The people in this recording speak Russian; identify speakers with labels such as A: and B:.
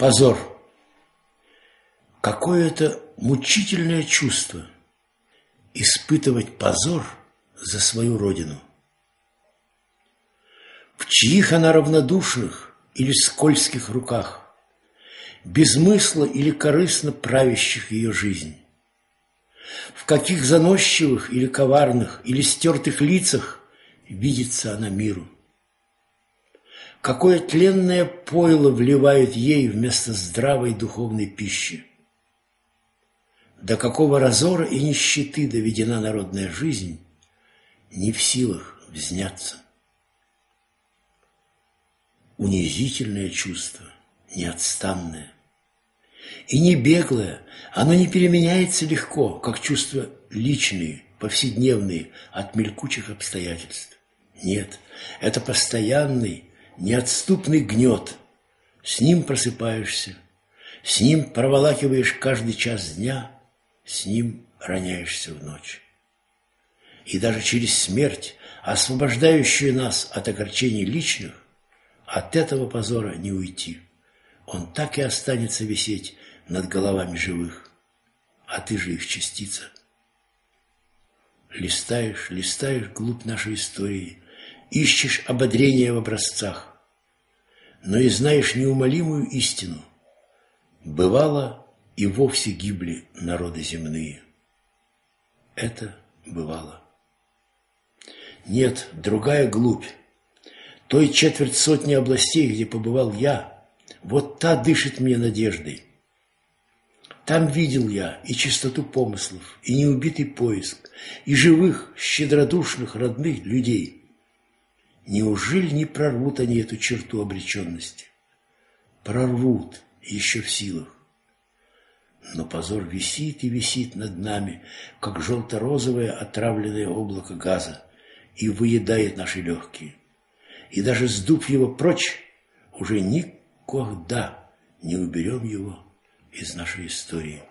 A: Позор. Какое это мучительное чувство испытывать позор за свою родину. В чьих она равнодушных или скользких руках, без смысла или корыстно правящих ее жизнь. В каких заносчивых или коварных или стертых лицах видится она миру. Какое тленное пойло вливают ей вместо здравой духовной пищи. До какого разора и нищеты доведена народная жизнь, не в силах взняться. Унизительное чувство, неотстанное. И не беглое, оно не переменяется легко, как чувства личные, повседневные, от мелькучих обстоятельств. Нет, это постоянный, неотступный гнет. С ним просыпаешься, с ним проволакиваешь каждый час дня, с ним роняешься в ночь. И даже через смерть, освобождающую нас от огорчений личных, от этого позора не уйти. Он так и останется висеть над головами живых, а ты же их частица. Листаешь, листаешь глубь нашей истории, ищешь ободрения в образцах, но и знаешь неумолимую истину. Бывало, и вовсе гибли народы земные. Это бывало. Нет, другая глубь. Той четверть сотни областей, где побывал я, вот та дышит мне надеждой. Там видел я и чистоту помыслов, и неубитый поиск, и живых, щедродушных, родных людей – Неужели не прорвут они эту черту обреченности? Прорвут, еще в силах. Но позор висит и висит над нами, как желто-розовое отравленное облако газа, и выедает наши легкие. И даже сдув его прочь, уже никогда не уберем его из нашей истории.